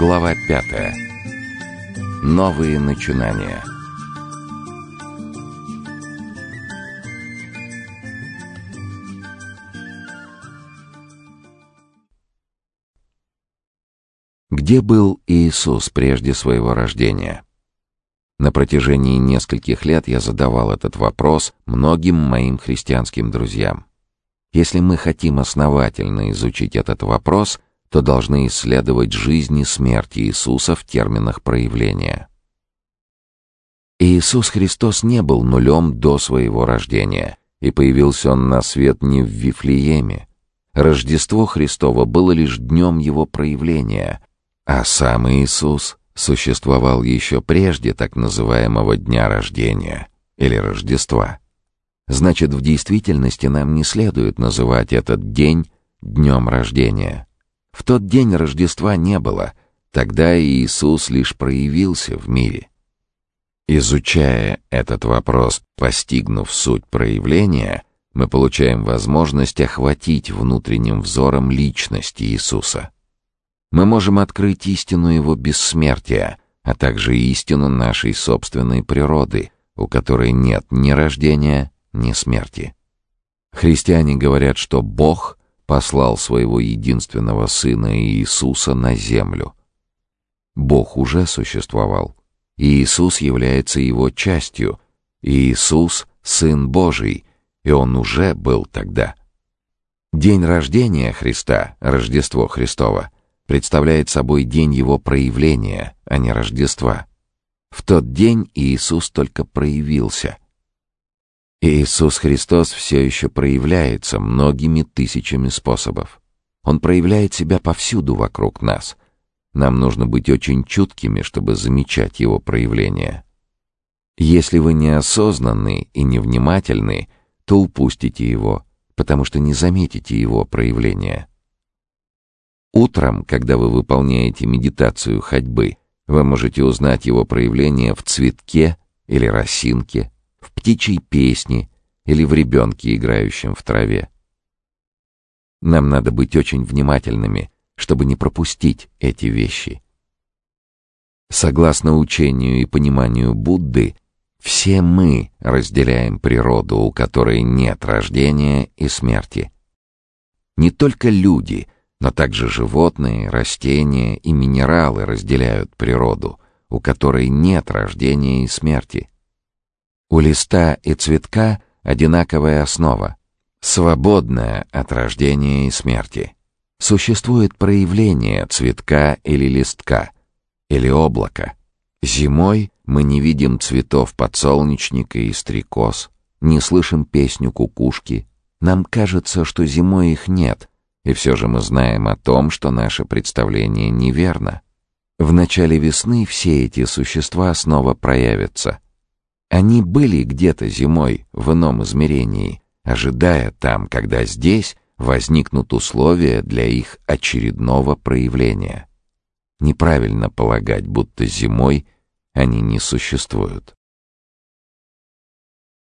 Глава пятая. Новые начинания. Где был Иисус прежде своего рождения? На протяжении нескольких лет я задавал этот вопрос многим моим христианским друзьям. Если мы хотим основательно изучить этот вопрос, то должны исследовать жизнь и смерть Иисуса в терминах проявления. Иисус Христос не был нулем до своего рождения, и появился Он на свет не в Вифлееме. Рождество Христово было лишь днем Его проявления, а сам Иисус существовал еще прежде так называемого дня рождения или Рождества. Значит, в действительности нам не следует называть этот день днем рождения. В тот день Рождества не было, тогда Иисус лишь проявился в мире. Изучая этот вопрос, постигнув суть проявления, мы получаем возможность охватить внутренним взором личность Иисуса. Мы можем открыть истину Его бессмертия, а также истину нашей собственной природы, у которой нет ни рождения, ни смерти. Христиане говорят, что Бог послал своего единственного Сына Иисуса на землю. Бог уже существовал. Иисус является его частью. Иисус — Сын Божий, и Он уже был тогда. День рождения Христа, Рождество Христово, представляет собой день Его проявления, а не Рождества. В тот день Иисус только проявился — Иисус Христос все еще проявляется многими тысячами способов. Он проявляет себя повсюду вокруг нас. Нам нужно быть очень чуткими, чтобы замечать его проявление. Если вы неосознанны и невнимательны, то упустите его, потому что не заметите его проявления. Утром, когда вы выполняете медитацию ходьбы, вы можете узнать его проявление в цветке или росинке, в птичьей песне или в ребенке, играющем в траве. Нам надо быть очень внимательными, чтобы не пропустить эти вещи. Согласно учению и пониманию Будды, все мы разделяем природу, у которой нет рождения и смерти. Не только люди, но также животные, растения и минералы разделяют природу, у которой нет рождения и смерти. У листа и цветка одинаковая основа, свободная от рождения и смерти. Существует проявление цветка или листка, или облака. Зимой мы не видим цветов подсолнечника и стрекоз, не слышим песню кукушки. Нам кажется, что зимой их нет, и все же мы знаем о том, что наше представление неверно. В начале весны все эти существа снова проявятся — они были где-то зимой в ином измерении, ожидая там, когда здесь возникнут условия для их очередного проявления. Неправильно полагать, будто зимой они не существуют.